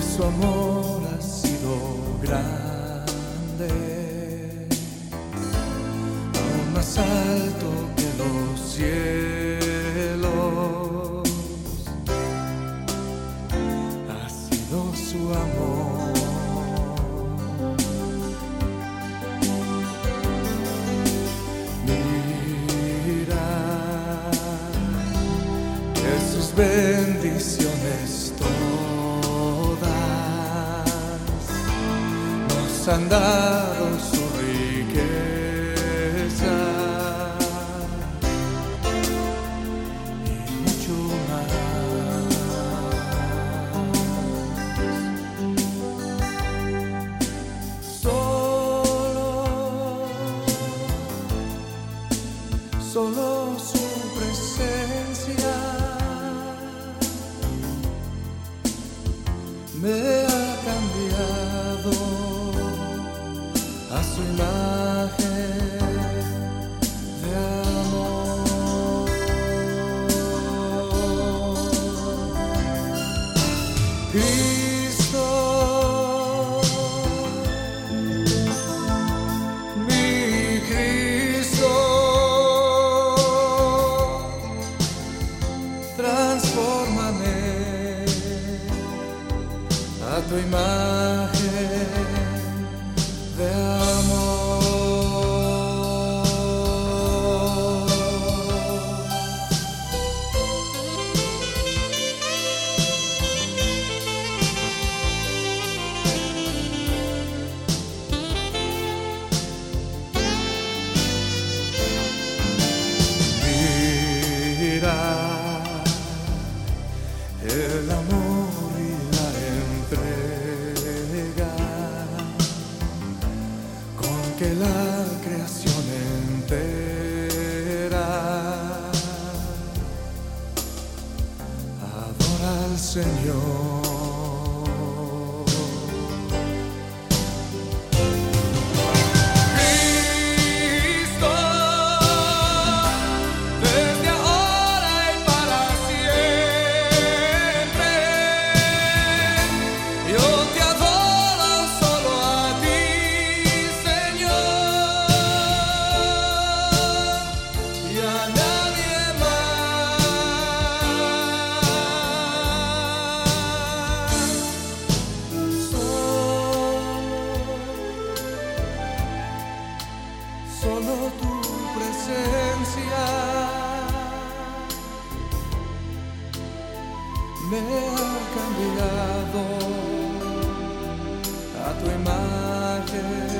su amor ha sido grande, aún más alto que los cielos. Ha sido su amor. Mira que sus bendiciones todas nos han dado su riqueza y mucho más. Solo solo su presencia me su imagen de amor. Cristo, mi Cristo, transfórmame a tu imagen que la creación entera adora al Señor. Solo tu presencia. Me ha cambiado a tu imagen